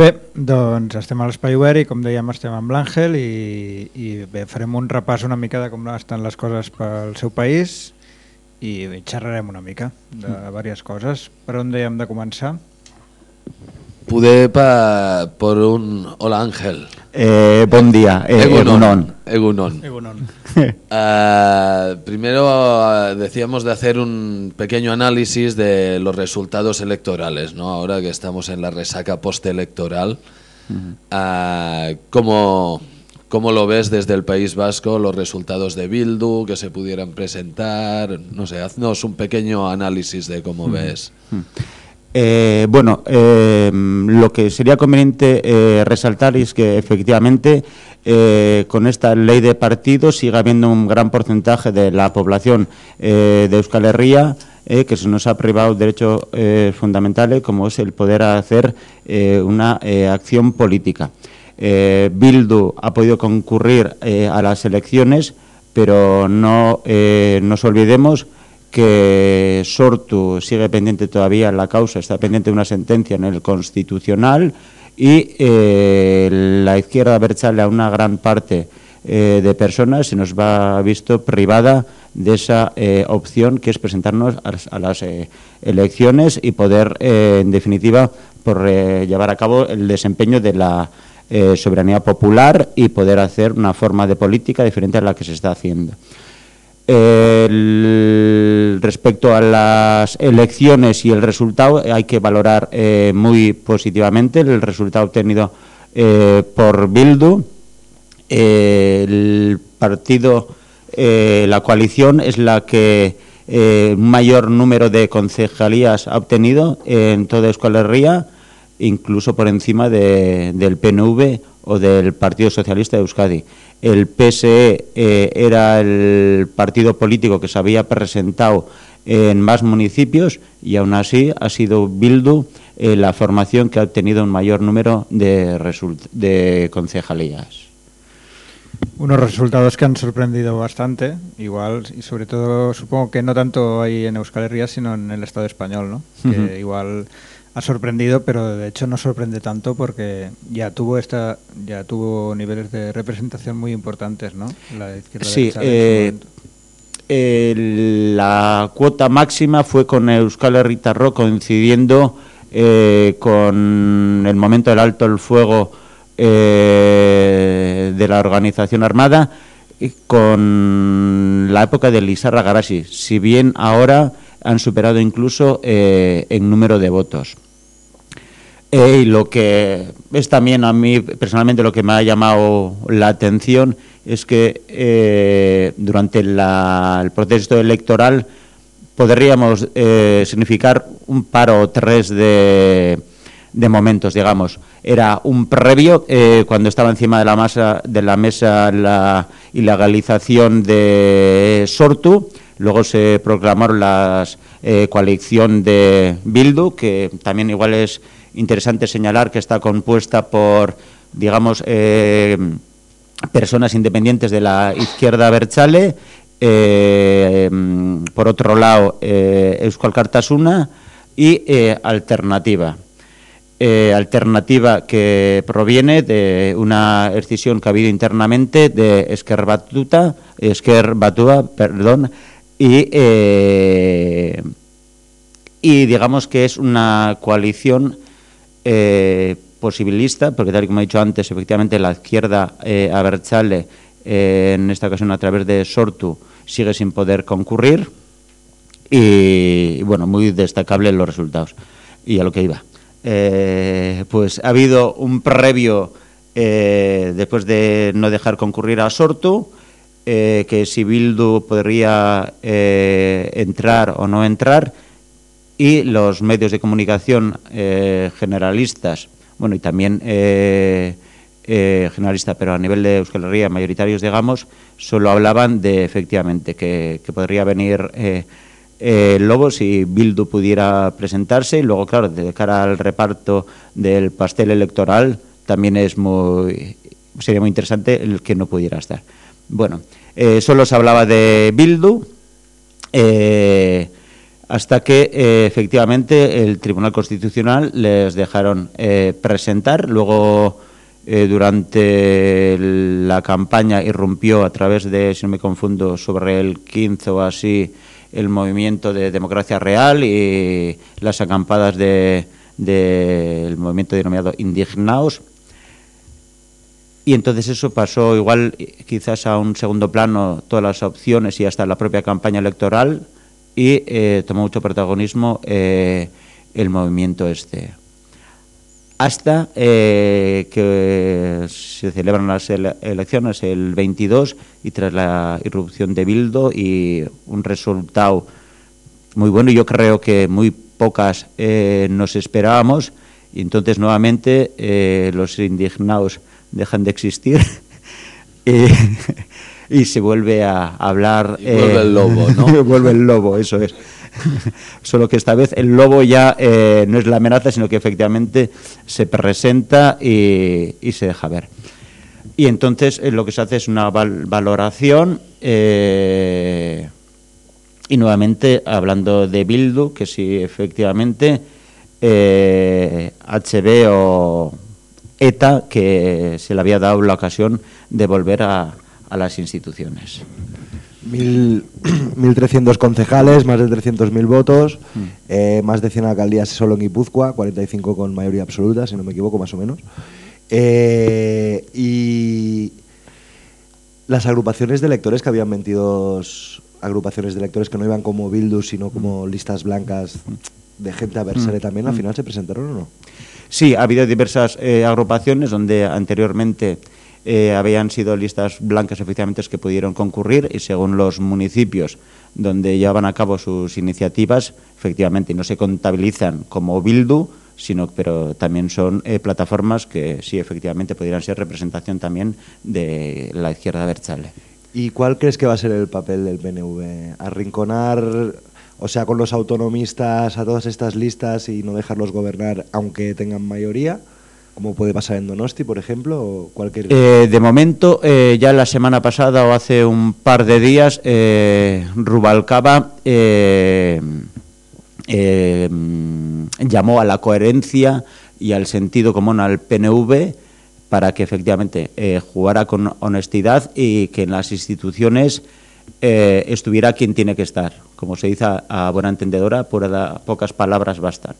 Bé, doncs estem a l'Espai Obert i com dèiem estem amb l'Àngel i, i bé, farem un repàs una mica de com estan les coses pel seu país i xerrarem una mica de diverses coses. Per on dèiem de començar? Poder pa, por un... Hola Ángel. Eh, buen día, eh, Egunon. Egunon. Egunon. Ah, primero ah, decíamos de hacer un pequeño análisis de los resultados electorales, ¿no? Ahora que estamos en la resaca postelectoral, ah, ¿cómo, ¿cómo lo ves desde el País Vasco los resultados de Bildu que se pudieran presentar? No sé, haznos un pequeño análisis de cómo ves. Eh, bueno, eh, lo que sería conveniente eh, resaltar es que efectivamente eh, con esta ley de partidos sigue habiendo un gran porcentaje de la población de Euskal Herria que se nos ha privado derechos eh, fundamentales como es el poder hacer una acción política. Bildu ha podido concurrir a las elecciones, pero no nos olvidemos que Sortu sigue pendiente todavía la causa, está pendiente de una sentencia en el Constitucional y eh, la izquierda Berchale a una gran parte eh, de personas se nos va visto privada de esa eh, opción que es presentarnos a, las- a las elecciones y poder, en definitiva, por llevar a cabo el desempeño de la soberanía popular y poder hacer una forma de política diferente a la que se está haciendo. Respecto a las elecciones y el resultado, hay que valorar eh, muy positivamente el resultado obtenido eh, por Bildu. Eh, el partido, eh, la coalición es la que eh, mayor número de concejalías ha obtenido en toda Euskal Herria, incluso por encima de- del PNV o del Partido Socialista de Euskadi. El PSE eh, era el partido político que se había presentado en más municipios y aún así ha sido Bildu eh, la formación que ha obtenido un mayor número de, de concejalías. Unos resultados que han sorprendido bastante, igual, y sobre todo supongo que no tanto ahí en Euskal Herria, sino en el Estado español, ¿no? Que Ujú. igual ha sorprendido, pero de hecho no sorprende tanto porque ya tuvo esta ya tuvo niveles de representación muy importantes, ¿no? La izquierda Sí, eh, la cuota máxima fue con Euskal Herritarro coincidiendo eh, con el momento del alto el fuego eh, de la organización armada y con la época de Lizarra Garashi, si bien ahora han superado incluso eh, en número de votos. Eh, y lo que es también a mí personalmente lo que me ha llamado la atención es que eh, durante la- el proceso electoral podríamos eh, significar un paro o tres de, de momentos, digamos. Era un previo cuando estaba encima de la masa de la mesa la ilegalización de Sortu. Luego se proclamaron las eh, coalición de Bildu, que también igual es interesante señalar que está compuesta por, digamos, eh, personas independientes de la izquierda Berchale, eh, por otro lado, Euskal Cartasuna y Alternativa. Alternativa que proviene de una escisión que ha habido internamente de Esquer Batuta, perdón, y, eh, y digamos que es una coalición eh, posibilista, porque tal y como he dicho antes, efectivamente la izquierda eh, Abertzale, eh, en esta ocasión a través de Sortu, sigue sin poder concurrir y, y, bueno, muy destacables los resultados. Y a lo que iba. Eh, pues ha habido un previo eh, después de no dejar concurrir a Sortu, eh, que si Bildu podría eh, entrar o no entrar, y los medios de comunicación eh, generalistas, bueno, y también eh, generalista, pero a nivel de Euskal mayoritarios, digamos, solo hablaban de, efectivamente, que, podría venir Lobo si Bildu pudiera presentarse y luego, claro, de cara al reparto del pastel electoral también es muy sería muy interesante el que no pudiera estar. Bueno, eh, solo se hablaba de Bildu eh, hasta que eh, efectivamente el Tribunal Constitucional les dejaron presentar, luego durante la campaña irrumpió a través de, si no me confundo, sobre el 15 o así, el movimiento de democracia real y las acampadas del de, movimiento denominado Indignaos. Y entonces eso pasó igual quizás a un segundo plano todas las opciones y hasta la propia campaña electoral y eh, tomó mucho protagonismo eh, el movimiento este. Hasta eh, que se celebran las ele elecciones el 22 y tras la irrupción de Bildo y un resultado muy bueno, yo creo que muy pocas eh, nos esperábamos y entonces nuevamente eh, los indignados dejan de existir y, y, se vuelve a hablar... Y vuelve el lobo, ¿no? vuelve el lobo, eso es. Solo que esta vez el lobo ya eh, no es la amenaza, sino que efectivamente se presenta y, y se deja ver. Y entonces eh, lo que se hace es una val valoración eh, y nuevamente hablando de Bildu, que si efectivamente HB o ETA, que se le había dado la ocasión de volver a, a las instituciones. 1.300 concejales, más de 300.000 votos, mm. eh, más de 100 alcaldías solo en Guipúzcoa, 45 con mayoría absoluta, si no me equivoco, más o menos. Eh, y las agrupaciones de electores que habían 22 agrupaciones de electores que no iban como Bildu, sino como listas blancas de gente a versare mm. también, al final se presentaron o no? Sí, ha habido diversas eh, agrupaciones donde anteriormente eh, habían sido listas blancas efectivamente que pudieron concurrir y según los municipios donde llevaban a cabo sus iniciativas, efectivamente no se contabilizan como Bildu, sino pero también son eh, plataformas que sí efectivamente pudieran ser representación también de la izquierda berchale. ¿Y cuál crees que va a ser el papel del PNV? ¿Arrinconar, o sea, con los autonomistas a todas estas listas y no dejarlos gobernar aunque tengan mayoría? como puede pasar en Donosti, por ejemplo, o cualquier... Eh, de momento, eh, ya la semana pasada o hace un par de días, eh, Rubalcaba llamó a la coherencia y al sentido común al PNV para que efectivamente jugara con honestidad y que en las instituciones eh, estuviera quien tiene que estar. Como se dice a, buena entendedora, por pocas palabras bastan.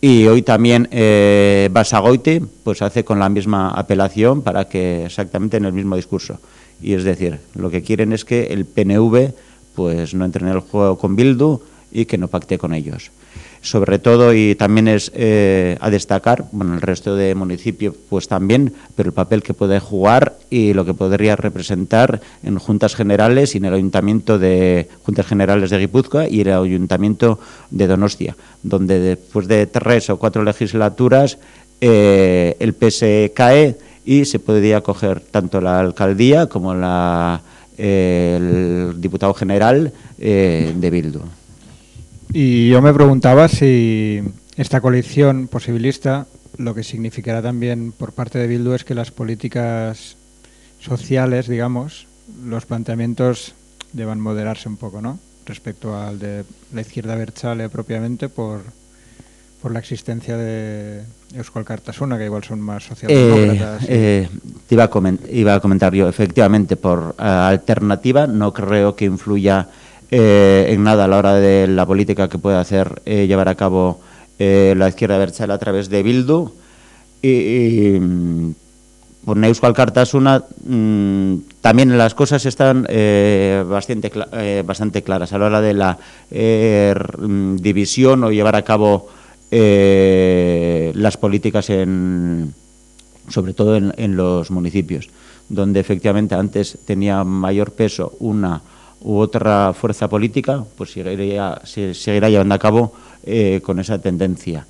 Y hoy también eh, Basagoite pues hace con la misma apelación para que exactamente en el mismo discurso. Y es decir, lo que quieren es que el PNV pues no entre en el juego con Bildu y que no pacte con ellos. Sobre todo y también es eh, a destacar, bueno, el resto de municipios pues también, pero el papel que puede jugar y lo que podría representar en juntas generales y en el ayuntamiento de juntas generales de Guipúzcoa y el ayuntamiento de Donostia, donde después de tres o cuatro legislaturas eh, el PS cae y se podría coger tanto la alcaldía como la, eh, el diputado general eh, de Bildu. Y yo me preguntaba si esta coalición posibilista lo que significará también por parte de Bildu es que las políticas sociales, digamos, los planteamientos deban moderarse un poco, ¿no? Respecto al de la izquierda Berchale propiamente por, por la existencia de Euskal Cartasuna, que igual son más socialdemócratas. Eh, eh, te iba a, iba a comentar yo, efectivamente, por uh, alternativa, no creo que influya eh, en nada a la hora de la política que puede hacer eh, llevar a cabo eh, la izquierda Berchale a través de Bildu. Y, y por Euskal Cartasuna mmm, también las cosas están bastante, bastante claras. A la hora de la eh, división o llevar a cabo las políticas en sobre todo en, en los municipios donde efectivamente antes tenía mayor peso una u otra fuerza política, pues seguirá llevando a cabo eh, con esa tendencia.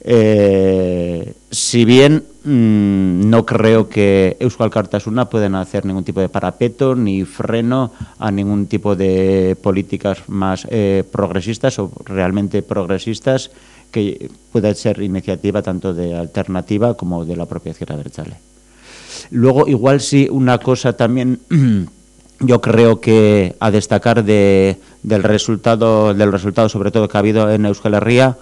Eh, si bien mm, no creo que Euskal Cartasuna puedan hacer ningún tipo de parapeto ni freno a ningún tipo de políticas más eh, progresistas o realmente progresistas que pueda ser iniciativa tanto de alternativa como de la propia Izquierda. Luego, igual sí, una cosa también yo creo que a destacar de, del resultado, del resultado sobre todo que ha habido en Euskal Herria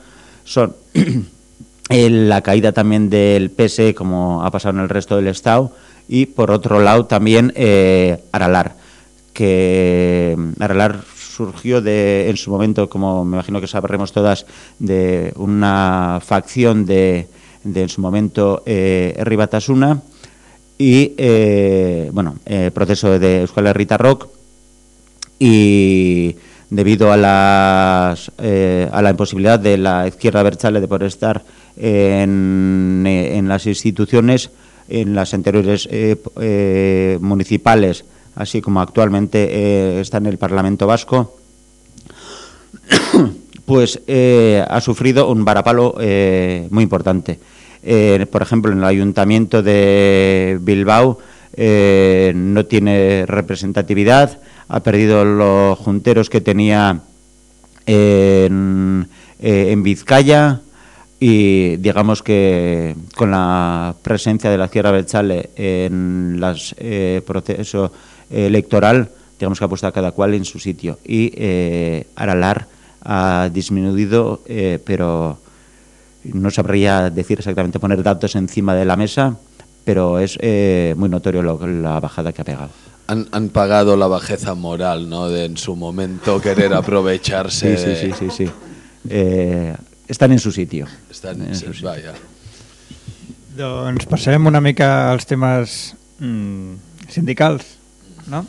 son la caída también del PSE, como ha pasado en el resto del Estado, y por otro lado también eh, Aralar, que Aralar surgió de, en su momento, como me imagino que sabremos todas, de una facción de, de en su momento eh, Ribatasuna y, eh, bueno, eh, proceso de Euskal Herrita Rock y debido a, las, eh, a la imposibilidad de la izquierda Berchale de poder estar en, eh, en las instituciones, en las anteriores eh, eh, municipales, así como actualmente está en el Parlamento Vasco, pues ha sufrido un varapalo muy importante. Eh, por ejemplo, en el Ayuntamiento de Bilbao eh, no tiene representatividad, ha perdido los junteros que tenía en, eh, en Vizcaya y digamos que con la presencia de la Sierra Berchale en el proceso electoral, digamos que ha puesto a cada cual en su sitio. Y eh, Aralar ha disminuido, eh, pero no sabría decir exactamente, poner datos encima de la mesa, pero es eh, muy notorio lo- la bajada que ha pegado. Han, han pagado la bajeza moral, ¿no? De en su momento querer aprovecharse. Sí, sí, sí, sí, sí. Eh, están en su sitio. Están, En su sitio. vaya. Doncs passarem una mica als temes mm, sindicals, no?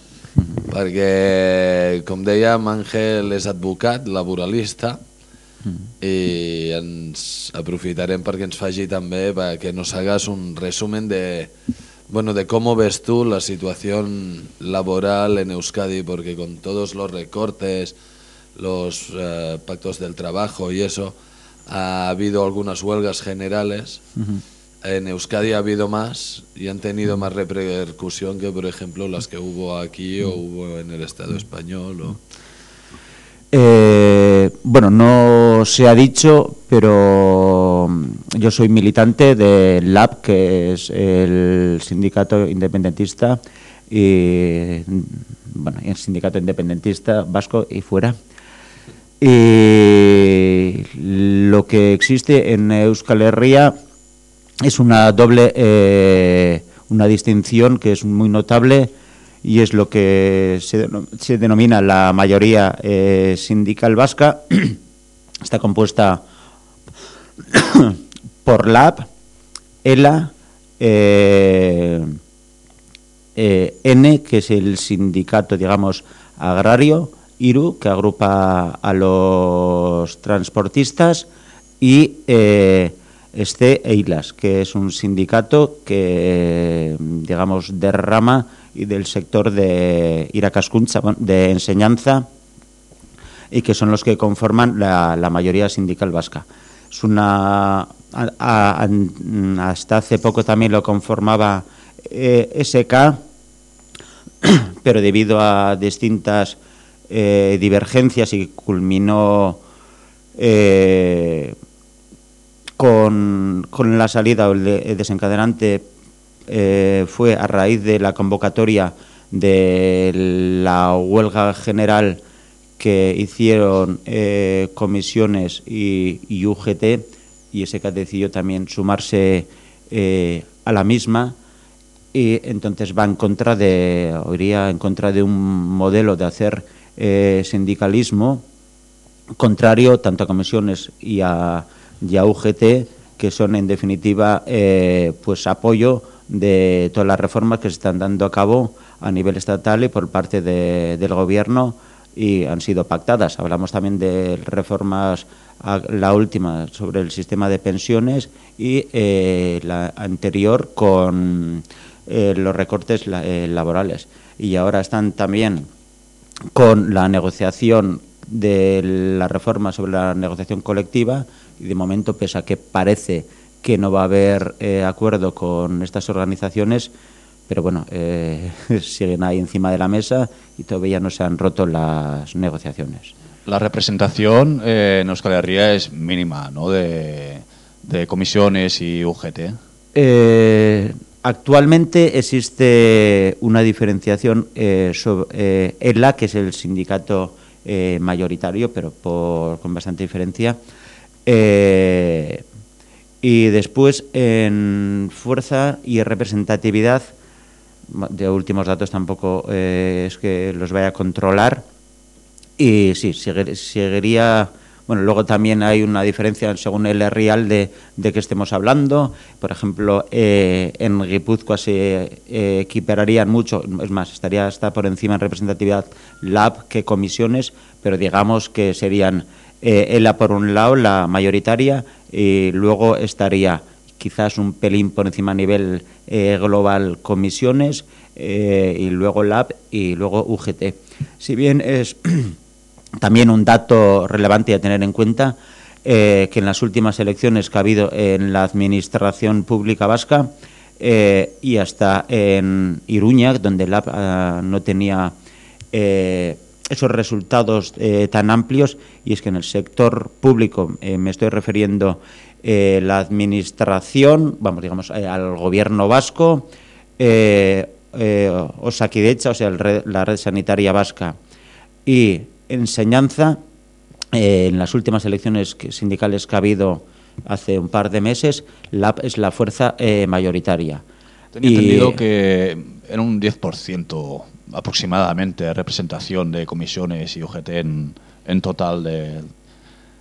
Perquè, com dèiem, Àngel és advocat, laboralista, i ens aprofitarem perquè ens faci també que nos hagas un resumen de, bueno, de cómo ves tú la situación laboral en Euskadi, porque con todos los recortes, los eh, pactos del trabajo y eso, ha habido algunas huelgas generales. En Euskadi ha habido más y han tenido más repercusión que, por ejemplo, las que hubo aquí o hubo en el Estado español. O... Eh, bueno, no se ha dicho, pero yo soy militante del LAB, que es el sindicato independentista y bueno, el sindicato independentista vasco y fuera. Y lo que existe en Euskal Herria es una doble, eh, una distinción que es muy notable y es lo que se, denom- se denomina la mayoría eh, sindical vasca. Está compuesta por LAB, ELA, eh, eh, N, que es el sindicato, digamos, agrario, IRU, que agrupa a los transportistas, y este EILAS, que es un sindicato que, digamos, de rama y del sector de Irakaskuntza, bueno, de enseñanza, y que son los que conforman la, mayoría sindical vasca. Es una hasta hace poco también lo conformaba eh, SK, pero debido a distintas eh, divergencias y culminó eh, con, con la salida o el, de- el desencadenante eh, fue a raíz de la convocatoria de la huelga general que hicieron eh, comisiones y, y UGT y SK decidió también sumarse eh, a la misma y entonces va en contra de en contra de un modelo de hacer eh, sindicalismo contrario tanto a comisiones y a, y a UGT que son en definitiva eh, pues apoyo de todas las reformas que se están dando a cabo a nivel estatal y por parte de- del gobierno y han sido pactadas. Hablamos también de reformas, la última sobre el sistema de pensiones y eh, la anterior con eh, los recortes la- laborales. Y ahora están también con la negociación de la reforma sobre la negociación colectiva y de momento, pese a que parece que no va a haber eh, acuerdo con estas organizaciones, pero bueno, eh, siguen ahí encima de la mesa y todavía no se han roto las negociaciones. La representación eh, en Euskal Herria es mínima, ¿no? De, de comisiones y UGT. Eh, actualmente existe una diferenciación eh, sobre, eh, ELA, que es el sindicato mayoritario, pero por, con bastante diferencia. Eh, y después en fuerza y representatividad, de últimos datos tampoco eh, es que los vaya a controlar. Y sí, seguiría. Bueno, luego también hay una diferencia según el real de, de que estemos hablando. Por ejemplo, eh, en Guipúzcoa se eh, equipararían mucho, es más, estaría hasta por encima en representatividad LAB que comisiones, pero digamos que serían eh, ELA por un lado, la mayoritaria, y luego estaría quizás un pelín por encima a nivel eh, global comisiones, eh, y luego LAB y luego UGT. Si bien es también un dato relevante a tener en cuenta, eh, que en las últimas elecciones que ha habido en la administración pública vasca y hasta en Iruña, donde LAB ah, no tenía esos resultados eh, tan amplios, y es que en el sector público, eh, me estoy refiriendo eh, la administración, vamos, digamos, eh, al gobierno vasco, eh, Osakidecha, o sea, red- la red sanitaria vasca, y enseñanza, en las últimas elecciones que- sindicales que ha habido hace un par de meses, LAB es la fuerza eh, mayoritaria. Tenía Y- entendido que era un 10% aproximadamente representación de comisiones y UGT en, en total de-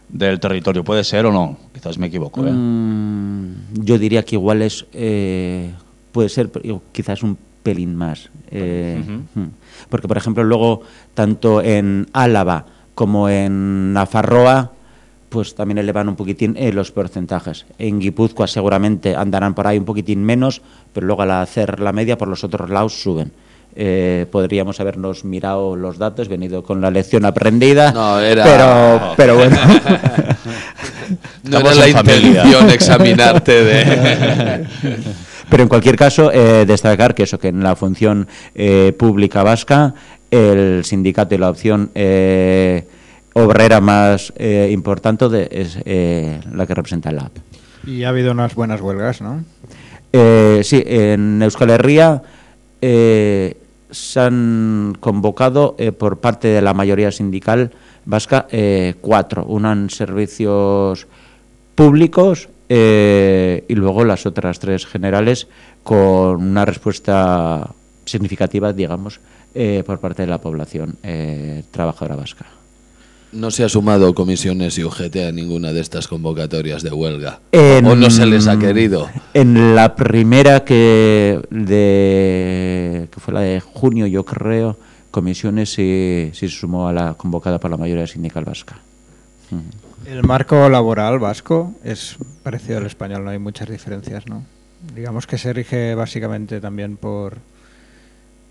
del territorio. ¿Puede ser o no? Quizás me equivoco. ¿eh? Mm, yo diría que igual es, eh, puede ser quizás un pelín más. eh, mm. Porque, por ejemplo, luego, tanto en Álava como en Nafarroa, pues también elevan un poquitín eh, los porcentajes. En Guipúzcoa seguramente andarán por ahí un poquitín menos, pero luego al hacer la media por los otros lados suben. Eh, podríamos habernos mirado los datos, venido con la lección aprendida, No, era- pero, pero bueno. No era la intención examinarte de... Pero en cualquier caso, eh, destacar que eso, que en la función eh, pública vasca, el sindicato y la opción eh, obrera más eh, importante de- es eh, la que representa el AP. Y ha habido unas buenas huelgas, ¿no? Eh, sí, en Euskal Herria eh, se han convocado eh, por parte de la mayoría sindical vasca eh, cuatro. Una en servicios públicos eh, y luego las otras tres generales con una respuesta significativa, digamos, por parte de la población trabajadora vasca. No se ha sumado comisiones y UGT a ninguna de estas convocatorias de huelga. En- ¿O no se les ha querido? En la primera que, de, que fue la de junio, yo creo, comisiones sí, sí se sumó a la convocada por la mayoría sindical vasca. El marco laboral vasco es parecido al español, no hay muchas diferencias, ¿no? Digamos que se rige básicamente también por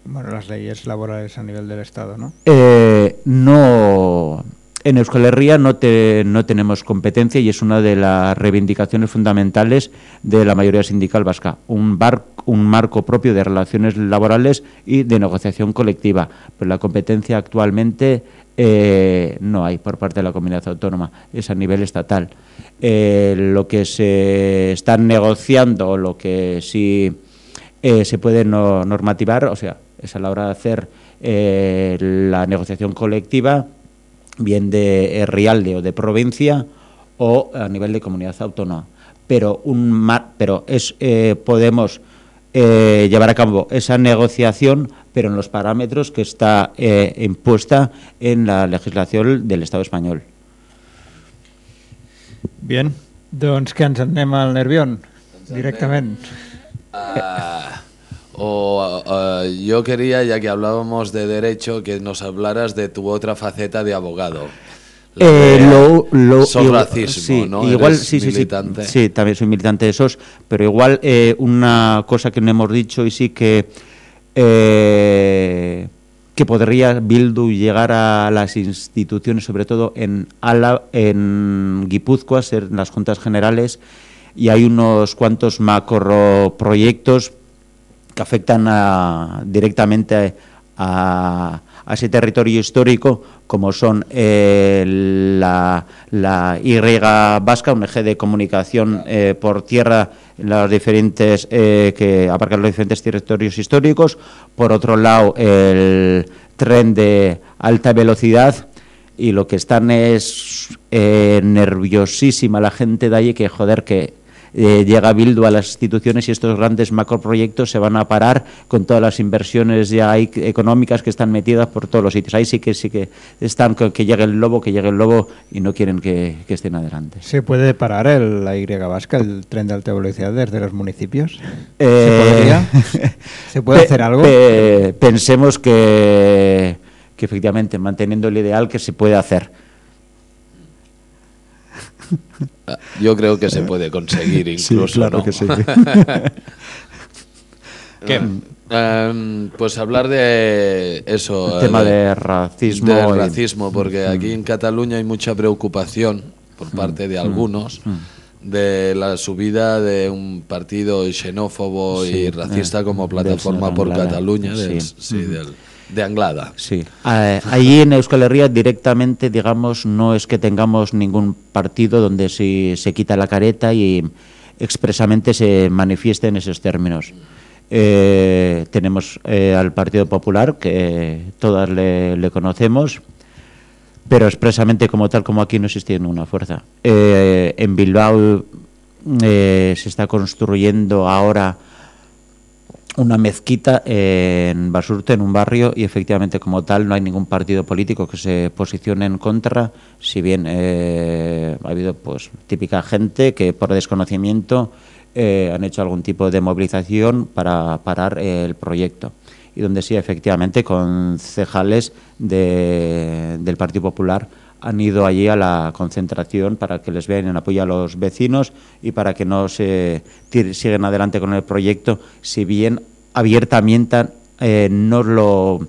bueno, las leyes laborales a nivel del Estado, ¿no? Eh, no, en Euskal Herria no, te- no tenemos competencia y es una de las reivindicaciones fundamentales de la mayoría sindical vasca. Un, un marco propio de relaciones laborales y de negociación colectiva. Pero la competencia actualmente eh, no hay por parte de la comunidad autónoma, es a nivel estatal. Eh, lo que se está negociando, o lo que sí eh, se puede no- normativar, o sea, es a la hora de hacer la negociación colectiva, bien de eh, Rialde o de provincia o a nivel de comunidad autónoma. Pero, un mar- pero es, eh, podemos eh, llevar a cabo esa negociación, pero en los parámetros que está eh, impuesta en la legislación del Estado español. Bien, doncs que ens en anem al Nervión, directament. Ah, o yo quería, ya que hablábamos de derecho, que nos hablaras de tu otra faceta de abogado. Eh, de- lo, lo- sos igual- racismo, sí, ¿no? Igual, Eres sí, sí, sí, militante. sí, también soy militante de esos, pero igual eh, una cosa que no hemos dicho y sí que eh, que podría Bildu llegar a las instituciones, sobre todo en Ala, en Guipúzcoa, ser las juntas generales, y hay unos cuantos macroproyectos que afectan a- directamente a, ese territorio histórico, como son eh, la, la Y vasca, un eje de comunicación eh, por tierra los diferentes, eh, que abarca los diferentes territorios históricos. Por otro lado, el tren de alta velocidad y lo que están es eh, nerviosísima la gente de allí que joder que eh, llega Bildu a las instituciones y estos grandes macroproyectos se van a parar con todas las inversiones ya económicas que están metidas por todos los sitios. Ahí sí que sí que están con que llegue el lobo, que llegue el lobo y no quieren que, que estén adelante. ¿Se puede parar el, la Y vasca, el tren de alta velocidad desde los municipios? Eh, ¿Se podría? ¿Se puede hacer algo? pe- pensemos que, que efectivamente manteniendo el ideal que se puede hacer. Yo creo que se puede conseguir incluso. ¿no? ¿Qué? Em, pues hablar de eso. El tema de racismo. del y- racismo, porque aquí en Cataluña hay mucha preocupación por parte de algunos de la subida de un partido xenófobo Sí, y racista eh, como Plataforma por Cataluña, del- sí. sí, del- de Anglada. Sí. Eh, allí en Euskal Herria directamente, digamos, no es que tengamos ningún partido donde se, se quita la careta y expresamente se manifieste en esos términos. Eh, tenemos eh, al Partido Popular, que todas le, le conocemos, pero expresamente como tal como aquí no existe ninguna fuerza. Eh, en Bilbao se está construyendo ahora una mezquita en Basurto, en un barrio, y efectivamente como tal no hay ningún partido político que se posicione en contra, si bien eh, ha habido pues típica gente que por desconocimiento eh, han hecho algún tipo de movilización para parar el proyecto. Y donde sí, efectivamente, concejales de, del Partido Popular han ido allí a la concentración para que les vean en apoyo a los vecinos y para que no se siguen adelante con el proyecto, si bien abiertamente eh, no lo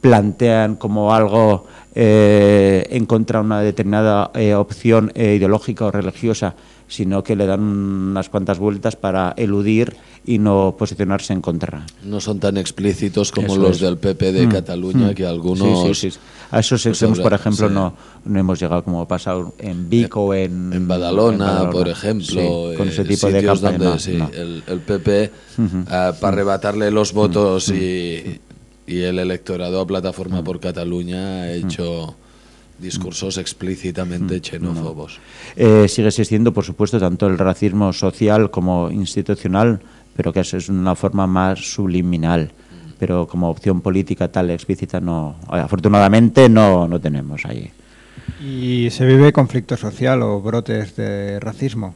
plantean como algo eh, en contra de una determinada eh, opción ideológica o religiosa, sino que le dan unas cuantas vueltas para eludir y no posicionarse en contra. No son tan explícitos como Eso los es. del PP de Mm, Cataluña, mm. que algunos... Sí, sí, sí. A esos pues extremos, por ejemplo, no, no hemos llegado como ha pasado en Vic o en... en Badalona, en Badalona. por ejemplo, con eh, ese tipo de campaña, donde no, no. El, el PP, ah, para arrebatarle los votos y, y el electorado a Plataforma por Cataluña ha hecho discursos explícitamente xenófobos. Eh, sigue existiendo, por supuesto, tanto el racismo social como institucional, pero que eso es una forma más subliminal. Pero como opción política tal explícita, no, afortunadamente no, no tenemos ahí. ¿Y se vive conflicto social o brotes de racismo?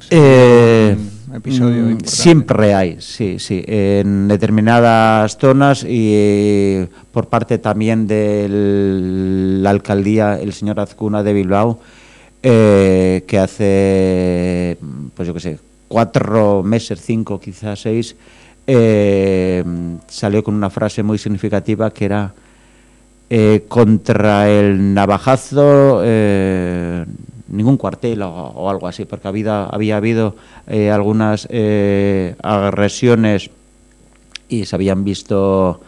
¿Se Eh, episodio mm, siempre hay, sí, sí, en determinadas zonas y por parte también de la alcaldía, el señor Azcuna de Bilbao, eh, que hace, pues yo qué sé, cuatro meses, cinco, quizás seis, eh, salió con una frase muy significativa que era eh, contra el navajazo eh, ningún cuartel o, o algo así, porque había, había habido eh, algunas eh, agresiones y se habían visto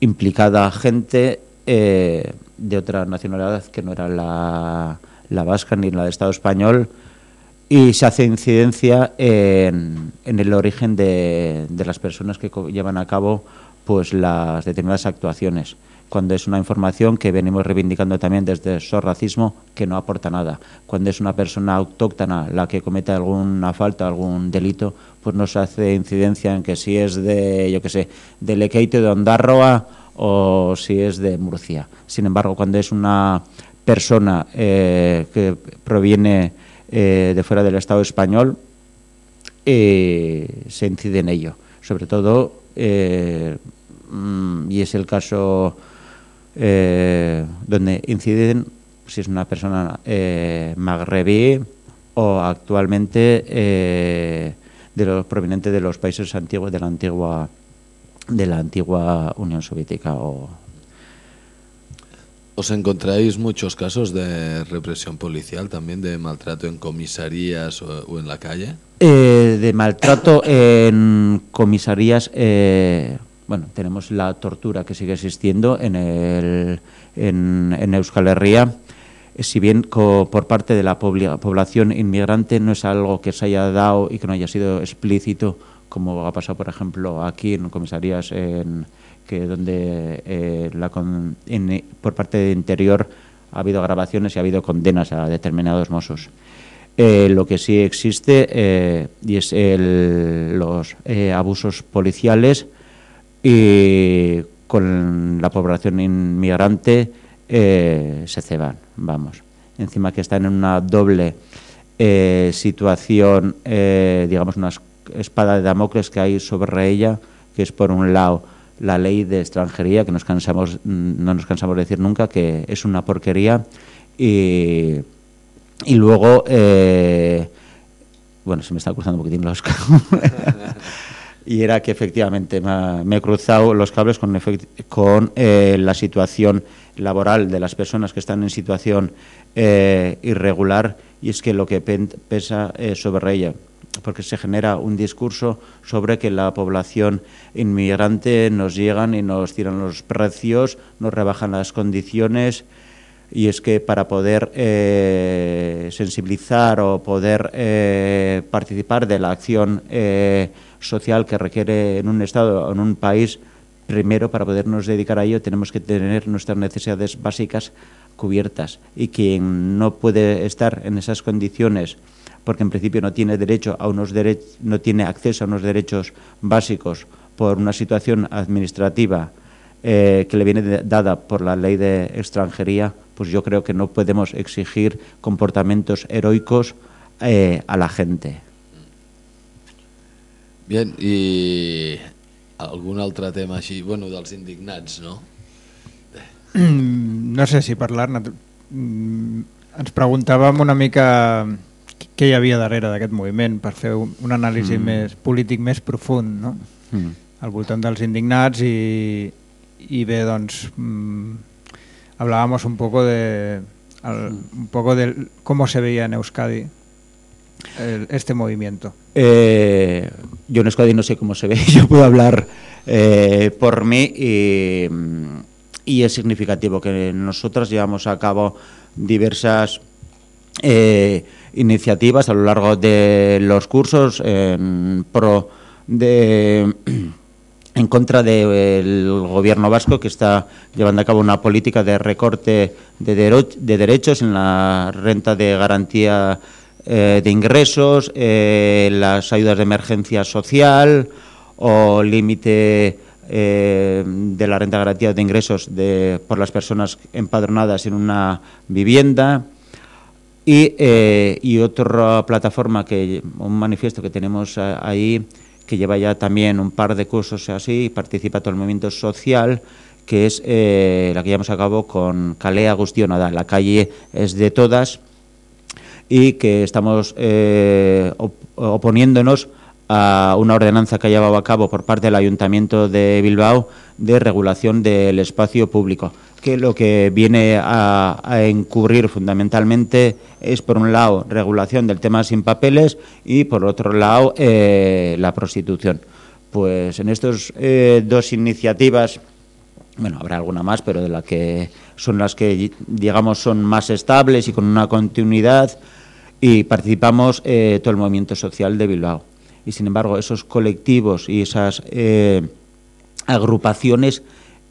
implicada gente eh, de otra nacionalidad que no era la, la vasca ni la del Estado español y se hace incidencia en, en el origen de, de las personas que llevan a cabo pues las determinadas actuaciones cuando es una información que venimos reivindicando también desde el racismo que no aporta nada. Cuando es una persona autóctona la que comete alguna falta, algún delito, pues nos hace incidencia en que si es de, yo qué sé, de Lequeito de Ondarroa o si es de Murcia. Sin embargo, cuando es una persona eh, que proviene eh, de fuera del Estado español, eh, se incide en ello. Sobre todo, eh, mm, y es el caso eh, donde inciden si es una persona eh, magrebí o actualmente eh, de los provenientes de los países antiguos de la antigua de la antigua Unión Soviética o ¿Os encontráis muchos casos de represión policial también, de maltrato en comisarías o, o en la calle? Eh, de maltrato en comisarías, bueno, tenemos la tortura que sigue existiendo en, el, en, Euskal Herria. Eh, Si bien co- por parte de la población inmigrante no es algo que se haya dado y que no haya sido explícito, como ha pasado, por ejemplo, aquí en comisarías en, que donde eh, por parte de interior ha habido grabaciones y ha habido condenas a determinados mozos. Eh, lo que sí existe y es el- los abusos policiales y con la población inmigrante eh, se ceban, vamos. Encima que están en una doble eh, situación, eh, digamos, una es- espada de Damocles que hay sobre ella, que es por un lado la ley de extranjería, que nos cansamos, mm, no nos cansamos de decir nunca, que es una porquería, y, y luego, eh, bueno, se me está cruzando un poquitín los y era que efectivamente me, he cruzado los cables con, con eh, la situación laboral de las personas que están en situación eh, irregular y es que lo que pesa eh, sobre ella porque se genera un discurso sobre que la población inmigrante nos llegan y nos tiran los precios, nos rebajan las condiciones y es que para poder eh, sensibilizar o poder eh, participar de la acción eh, social que requiere en un Estado o en un país, primero para podernos dedicar a ello tenemos que tener nuestras necesidades básicas cubiertas. Y quien no puede estar en esas condiciones porque en principio no tiene derecho a unos derech- no tiene acceso a unos derechos básicos por una situación administrativa que le viene dada por la ley de extranjería, pues yo creo que no podemos exigir comportamientos heroicos eh, a la gente. Bien, i algun altre tema així, bueno, dels indignats, no? Mm, No sé si parlar-ne. Mm, Ens preguntàvem una mica què hi havia darrere d'aquest moviment per fer un, un anàlisi mm. més polític més profund, no? Mm. al voltant dels indignats i, i bé, doncs mm, hablábamos un poco de al- un poco de cómo se veía en Euskadi el- este movimiento. Eh, yo en Euskadi no sé cómo se ve, yo puedo hablar eh, por mí y, y es significativo que nosotras llevamos a cabo diversas eh, iniciativas a lo largo de los cursos en pro de en contra del gobierno vasco que está llevando a cabo una política de recorte de, de derechos en la renta de garantía eh, de ingresos, eh, las ayudas de emergencia social o límite eh, de la renta de garantía de ingresos de, por las personas empadronadas en una vivienda. Y, y otra plataforma, que un manifiesto que tenemos ahí, que lleva ya también un par de cursos así, y participa todo el movimiento social, que es eh, la que llevamos a cabo con Calea Agustín Nada. La calle es de todas y que estamos eh, op- oponiéndonos a una ordenanza que ha llevado a cabo por parte del Ayuntamiento de Bilbao de regulación del espacio público, que lo que viene a, a encubrir fundamentalmente es, por un lado, regulación del tema sin papeles y, por otro lado, eh, la prostitución. Pues en estas dos iniciativas bueno, habrá alguna más, pero de la que son las que, digamos, son más estables y con una continuidad, y participamos eh, todo el movimiento social de Bilbao. Y sin embargo, esos colectivos y esas eh, agrupaciones,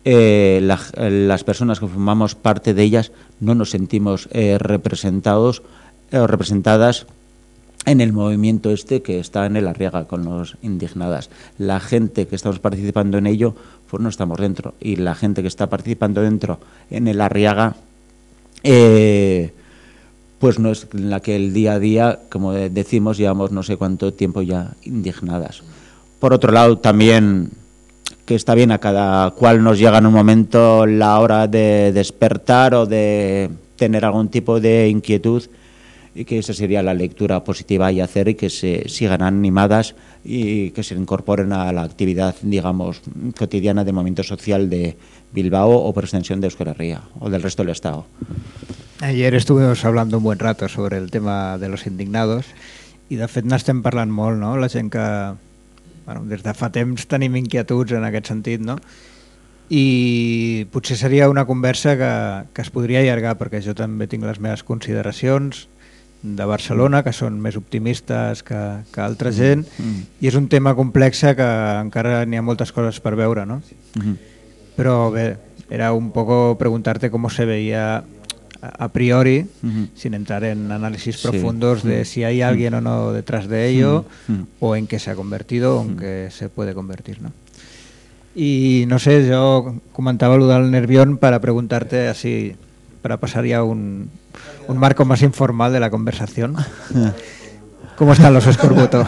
eh, la- las personas que formamos parte de ellas, no nos sentimos eh, representados eh, o representadas en el movimiento este que está en el Arriaga con los indignadas. La gente que estamos participando en ello, pues no estamos dentro. Y la gente que está participando dentro en el Arriaga, eh, pues no es la que el día a día, como de- decimos, llevamos no sé cuánto tiempo ya indignadas. Por otro lado, también que está bien a cada cual nos llega en un momento la hora de despertar o de tener algún tipo de inquietud y que esa sería la lectura positiva y hacer y que se sigan animadas y que se incorporen a la actividad, digamos, cotidiana del movimiento social de Bilbao o por extensión de Euskal Herria o del resto del Estado. Ayer estuvimos hablando un buen rato sobre el tema de los indignados i de fet n'estem parlant molt, no? La gent que, bueno, des de fa temps tenim inquietuds en aquest sentit, no? I potser seria una conversa que, que es podria allargar, perquè jo també tinc les meves consideracions de Barcelona, que són més optimistes que, que altra gent, Mm. i és un tema complex que encara n'hi ha moltes coses per veure, no? Mhm. Pero ve, era un poco preguntarte cómo se veía a, a priori, sin entrar en análisis Sí. profundos de si hay alguien o no detrás de ello, o en qué se ha convertido, o en qué se puede convertir. ¿no? Y no sé, yo comentaba lo del Nervión para preguntarte así, para pasar ya un, un marco más informal de la conversación. ¿Cómo están los escorbuto?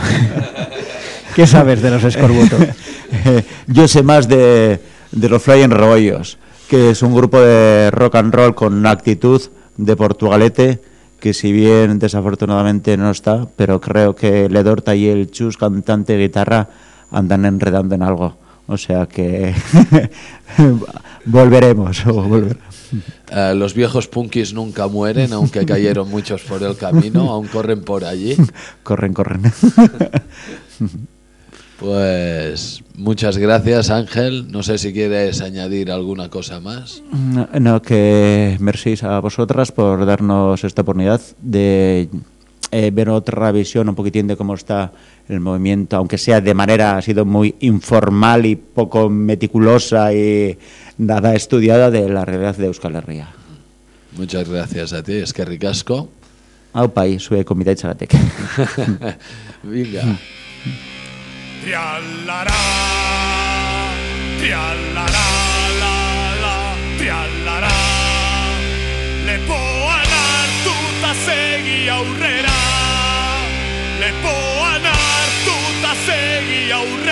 ¿Qué sabes de los escorbuto? Yo sé más de, de los Flying Rebollos, que es un grupo de rock and roll con actitud de Portugalete, que si bien desafortunadamente no está, pero creo que Ledorta y el Chus, cantante de guitarra, andan enredando en algo. O sea que volveremos. o volver- Eh, los viejos punkis nunca mueren, aunque cayeron muchos por el camino, aún corren por allí. Corren, corren. Pues muchas gracias Ángel. No sé si quieres añadir alguna cosa más. No, no, que mercéis a vosotras por darnos esta oportunidad de eh, ver otra visión un poquitín de cómo está el movimiento, aunque sea de manera, ha sido muy informal y poco meticulosa y nada estudiada de la realidad de Euskal Herria. Muchas gracias a ti, es que ricasco. Aupa, y sube comida Chagatek. Venga. Trialara, trialara, la, la, trialara Lepoan hartuta segi aurrera. Lepoan hartuta segi aurrera.